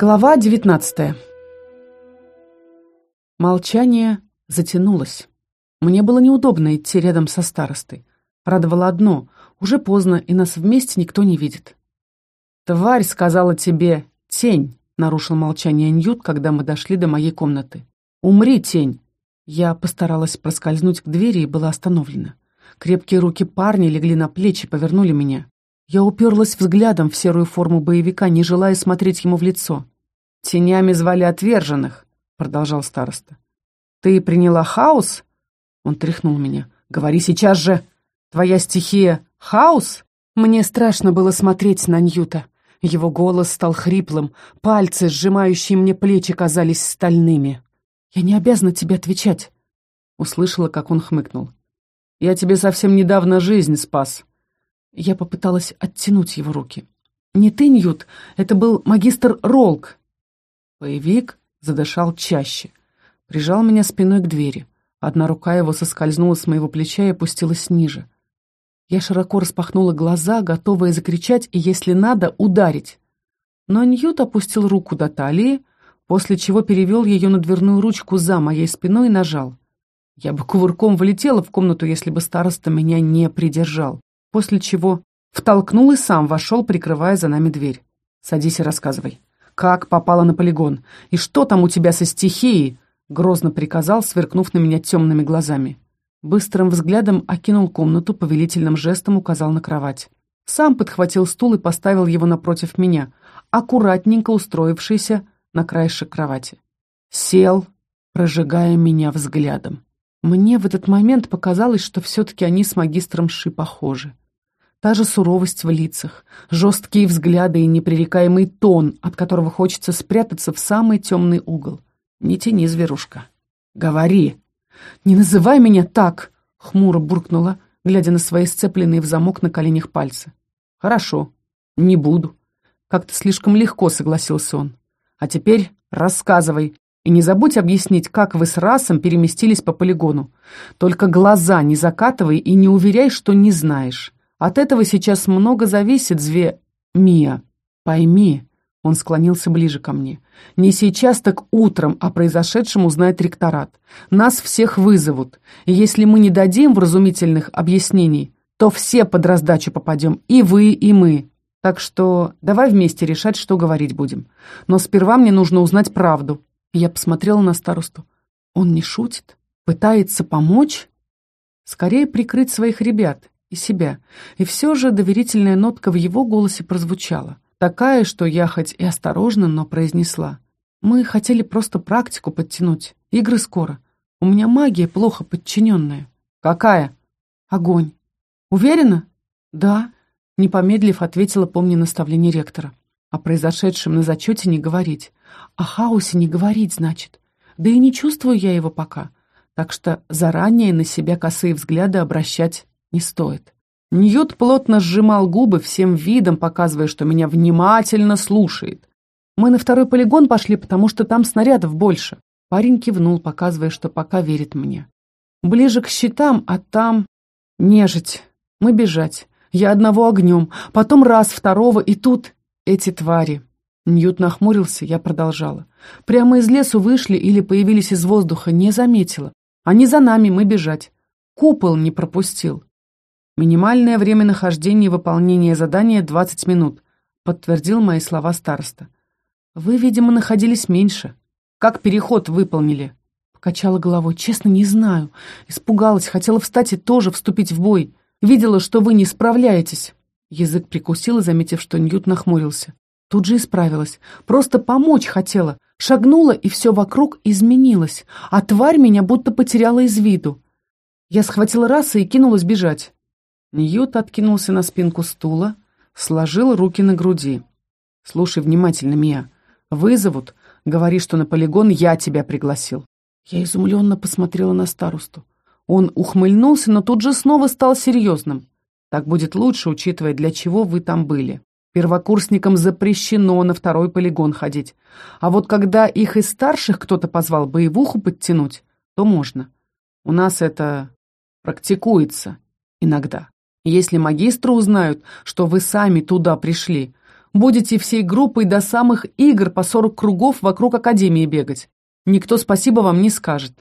Глава 19 Молчание затянулось. Мне было неудобно идти рядом со старостой. Радовало одно — уже поздно, и нас вместе никто не видит. «Тварь сказала тебе «тень», — нарушил молчание Ньют, когда мы дошли до моей комнаты. «Умри, тень!» Я постаралась проскользнуть к двери и была остановлена. Крепкие руки парня легли на плечи, повернули меня. Я уперлась взглядом в серую форму боевика, не желая смотреть ему в лицо. «Тенями звали отверженных», — продолжал староста. «Ты приняла хаос?» Он тряхнул меня. «Говори сейчас же! Твоя стихия — хаос?» Мне страшно было смотреть на Ньюта. Его голос стал хриплым, пальцы, сжимающие мне плечи, казались стальными. «Я не обязана тебе отвечать», — услышала, как он хмыкнул. «Я тебе совсем недавно жизнь спас. Я попыталась оттянуть его руки. «Не ты, Ньют, это был магистр Ролк». Боевик задышал чаще. Прижал меня спиной к двери. Одна рука его соскользнула с моего плеча и опустилась ниже. Я широко распахнула глаза, готовая закричать и, если надо, ударить. Но Ньют опустил руку до талии, после чего перевел ее на дверную ручку за моей спиной и нажал. Я бы кувырком влетела в комнату, если бы староста меня не придержал после чего втолкнул и сам вошел, прикрывая за нами дверь. «Садись и рассказывай. Как попала на полигон? И что там у тебя со стихией?» Грозно приказал, сверкнув на меня темными глазами. Быстрым взглядом окинул комнату, повелительным жестом указал на кровать. Сам подхватил стул и поставил его напротив меня, аккуратненько устроившийся на краешек кровати. Сел, прожигая меня взглядом. Мне в этот момент показалось, что все-таки они с магистром Ши похожи. Та же суровость в лицах, жесткие взгляды и непререкаемый тон, от которого хочется спрятаться в самый темный угол. Не тяни, зверушка. Говори. Не называй меня так, хмуро буркнула, глядя на свои сцепленные в замок на коленях пальцы. Хорошо, не буду. Как-то слишком легко согласился он. А теперь рассказывай, и не забудь объяснить, как вы с Расом переместились по полигону. Только глаза не закатывай и не уверяй, что не знаешь. От этого сейчас много зависит, Зве... Мия. Пойми, он склонился ближе ко мне. Не сейчас, так утром о произошедшем узнает ректорат. Нас всех вызовут. И если мы не дадим вразумительных объяснений, то все под раздачу попадем. И вы, и мы. Так что давай вместе решать, что говорить будем. Но сперва мне нужно узнать правду. Я посмотрела на старосту. Он не шутит? Пытается помочь? Скорее прикрыть своих ребят и себя. И все же доверительная нотка в его голосе прозвучала. Такая, что я хоть и осторожно, но произнесла. Мы хотели просто практику подтянуть. Игры скоро. У меня магия плохо подчиненная. Какая? Огонь. Уверена? Да. Не помедлив, ответила, помня наставление ректора. О произошедшем на зачете не говорить. О хаосе не говорить, значит. Да и не чувствую я его пока. Так что заранее на себя косые взгляды обращать не стоит. Ньют плотно сжимал губы, всем видом показывая, что меня внимательно слушает. Мы на второй полигон пошли, потому что там снарядов больше. Парень кивнул, показывая, что пока верит мне. Ближе к щитам, а там... Нежить. Мы бежать. Я одного огнем, потом раз, второго, и тут эти твари. Ньют нахмурился, я продолжала. Прямо из лесу вышли или появились из воздуха, не заметила. Они за нами, мы бежать. Купол не пропустил. Минимальное время нахождения и выполнения задания 20 минут, подтвердил мои слова староста. Вы, видимо, находились меньше. Как переход выполнили? Покачала головой. Честно, не знаю. Испугалась, хотела встать и тоже вступить в бой. Видела, что вы не справляетесь. Язык прикусила, заметив, что Ньют нахмурился. Тут же исправилась. Просто помочь хотела. Шагнула, и все вокруг изменилось. А тварь меня будто потеряла из виду. Я схватила раса и кинулась бежать. Ньют откинулся на спинку стула, сложил руки на груди. «Слушай внимательно, Мия. Вызовут. Говори, что на полигон я тебя пригласил». Я изумленно посмотрела на старосту. Он ухмыльнулся, но тут же снова стал серьезным. Так будет лучше, учитывая, для чего вы там были. Первокурсникам запрещено на второй полигон ходить. А вот когда их из старших кто-то позвал боевуху подтянуть, то можно. У нас это практикуется иногда. Если магистры узнают, что вы сами туда пришли, Будете всей группой до самых игр по 40 кругов вокруг Академии бегать. Никто спасибо вам не скажет.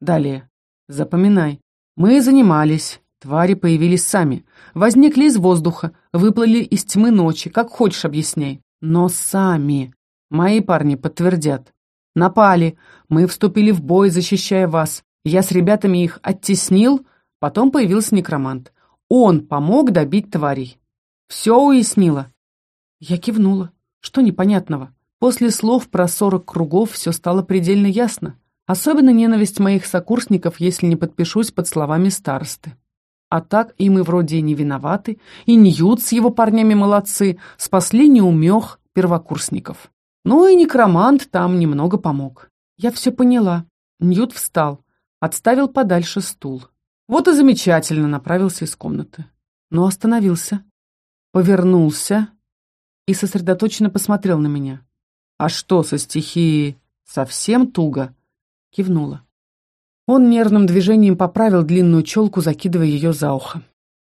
Далее. Запоминай. Мы занимались. Твари появились сами. Возникли из воздуха, выплыли из тьмы ночи, как хочешь объясняй. Но сами. Мои парни подтвердят. Напали. Мы вступили в бой, защищая вас. Я с ребятами их оттеснил, потом появился некромант. Он помог добить тварей. Все уяснила. Я кивнула. Что непонятного? После слов про сорок кругов все стало предельно ясно. Особенно ненависть моих сокурсников, если не подпишусь под словами старосты. А так и мы вроде и не виноваты, и Ньют с его парнями молодцы, спасли неумех первокурсников. Ну и некромант там немного помог. Я все поняла. Ньют встал, отставил подальше стул. Вот и замечательно направился из комнаты. Но остановился, повернулся и сосредоточенно посмотрел на меня. «А что со стихией? Совсем туго?» Кивнула. Он нервным движением поправил длинную челку, закидывая ее за ухо.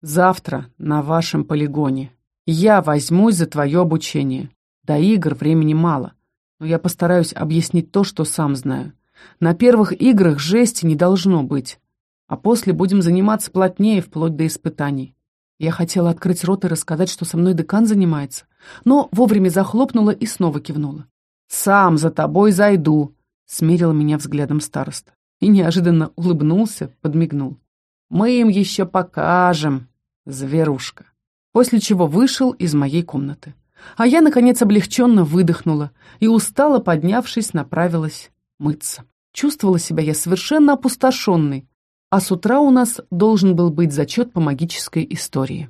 «Завтра на вашем полигоне. Я возьмусь за твое обучение. До игр времени мало, но я постараюсь объяснить то, что сам знаю. На первых играх жести не должно быть, а после будем заниматься плотнее, вплоть до испытаний. Я хотела открыть рот и рассказать, что со мной декан занимается, но вовремя захлопнула и снова кивнула. «Сам за тобой зайду», — смерил меня взглядом староста. И неожиданно улыбнулся, подмигнул. «Мы им еще покажем, зверушка». После чего вышел из моей комнаты. А я, наконец, облегченно выдохнула и, устало поднявшись, направилась мыться. Чувствовала себя я совершенно опустошенной, а с утра у нас должен был быть зачет по магической истории.